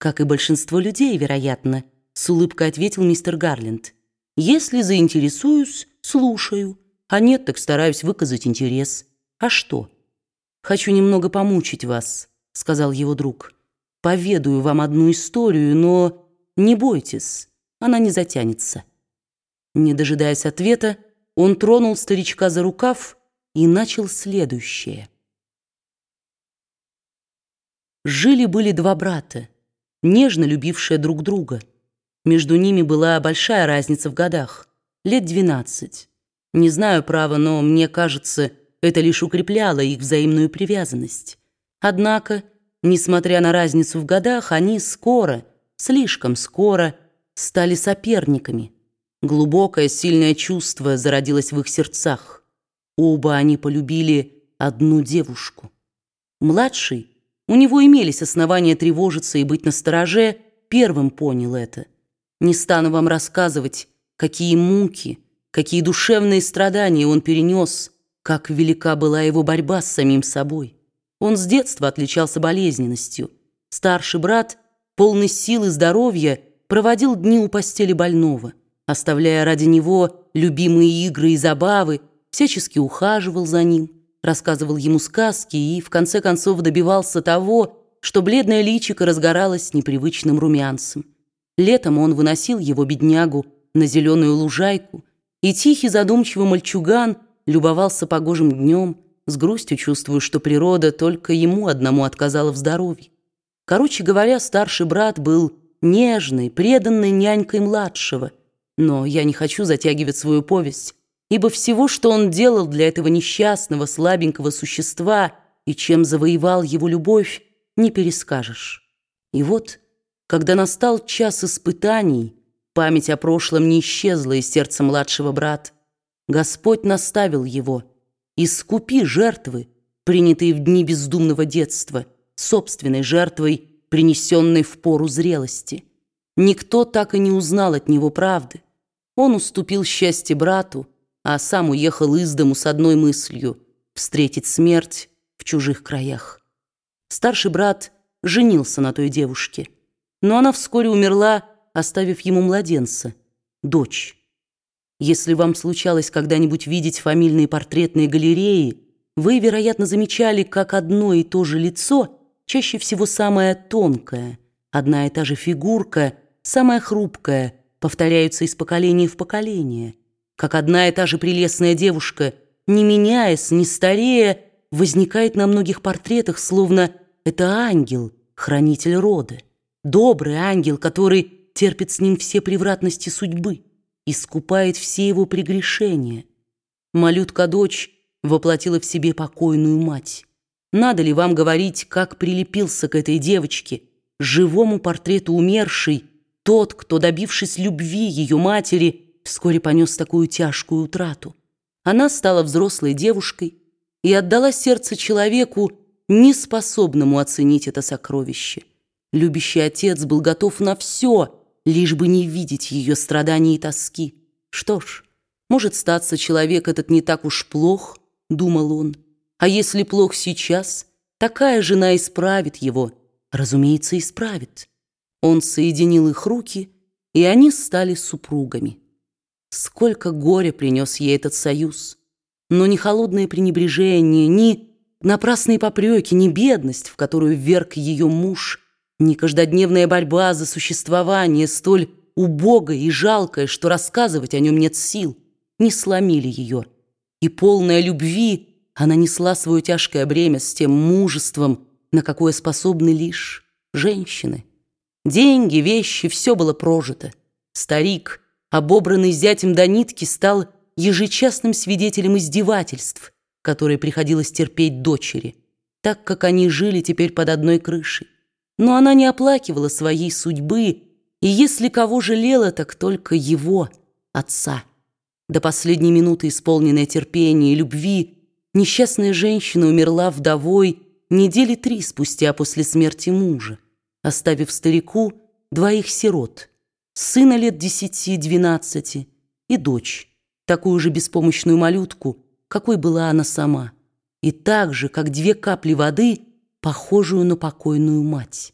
«Как и большинство людей, вероятно», — с улыбкой ответил мистер Гарленд. «Если заинтересуюсь, слушаю, а нет, так стараюсь выказать интерес. А что?» «Хочу немного помучить вас», — сказал его друг. «Поведаю вам одну историю, но не бойтесь, она не затянется». Не дожидаясь ответа, он тронул старичка за рукав и начал следующее. Жили-были два брата нежно любившие друг друга. Между ними была большая разница в годах, лет двенадцать. Не знаю, право, но мне кажется, это лишь укрепляло их взаимную привязанность. Однако, несмотря на разницу в годах, они скоро, слишком скоро, стали соперниками. Глубокое, сильное чувство зародилось в их сердцах. Оба они полюбили одну девушку. Младший у него имелись основания тревожиться и быть настороже, первым понял это. Не стану вам рассказывать, какие муки, какие душевные страдания он перенес, как велика была его борьба с самим собой. Он с детства отличался болезненностью. Старший брат, полный сил и здоровья, проводил дни у постели больного, оставляя ради него любимые игры и забавы, всячески ухаживал за ним – рассказывал ему сказки и, в конце концов, добивался того, что бледное личико разгоралось непривычным румянцем. Летом он выносил его беднягу на зеленую лужайку, и тихий задумчивый мальчуган любовался погожим днем, с грустью чувствуя, что природа только ему одному отказала в здоровье. Короче говоря, старший брат был нежной, преданной нянькой младшего. Но я не хочу затягивать свою повесть ибо всего, что он делал для этого несчастного, слабенького существа и чем завоевал его любовь, не перескажешь. И вот, когда настал час испытаний, память о прошлом не исчезла из сердца младшего брата. Господь наставил его «Искупи жертвы, принятые в дни бездумного детства, собственной жертвой, принесенной в пору зрелости». Никто так и не узнал от него правды. Он уступил счастье брату, а сам уехал из дому с одной мыслью — встретить смерть в чужих краях. Старший брат женился на той девушке, но она вскоре умерла, оставив ему младенца, дочь. Если вам случалось когда-нибудь видеть фамильные портретные галереи, вы, вероятно, замечали, как одно и то же лицо, чаще всего самое тонкое, одна и та же фигурка, самая хрупкая, повторяются из поколения в поколение – как одна и та же прелестная девушка, не меняясь, не старея, возникает на многих портретах, словно это ангел, хранитель рода, добрый ангел, который терпит с ним все превратности судьбы, искупает все его прегрешения. Малютка-дочь воплотила в себе покойную мать. Надо ли вам говорить, как прилепился к этой девочке, живому портрету умершей, тот, кто, добившись любви ее матери, вскоре понес такую тяжкую утрату. Она стала взрослой девушкой и отдала сердце человеку, неспособному оценить это сокровище. Любящий отец был готов на все, лишь бы не видеть ее страданий и тоски. Что ж, может статься, человек этот не так уж плох, думал он. А если плох сейчас, такая жена исправит его, разумеется, исправит. Он соединил их руки, и они стали супругами. Сколько горя принес ей этот союз. Но ни холодное пренебрежение, ни напрасные попреки, ни бедность, в которую вверг ее муж, ни каждодневная борьба за существование, столь убогая и жалкая, что рассказывать о нем нет сил, не сломили ее. И полная любви она несла свое тяжкое бремя с тем мужеством, на какое способны лишь женщины. Деньги, вещи, все было прожито. Старик — обобранный зятем до нитки, стал ежечасным свидетелем издевательств, которые приходилось терпеть дочери, так как они жили теперь под одной крышей. Но она не оплакивала своей судьбы, и если кого жалела, так только его, отца. До последней минуты исполненная терпения и любви, несчастная женщина умерла вдовой недели три спустя после смерти мужа, оставив старику двоих сирот – сына лет десяти-двенадцати и дочь, такую же беспомощную малютку, какой была она сама, и так же, как две капли воды, похожую на покойную мать.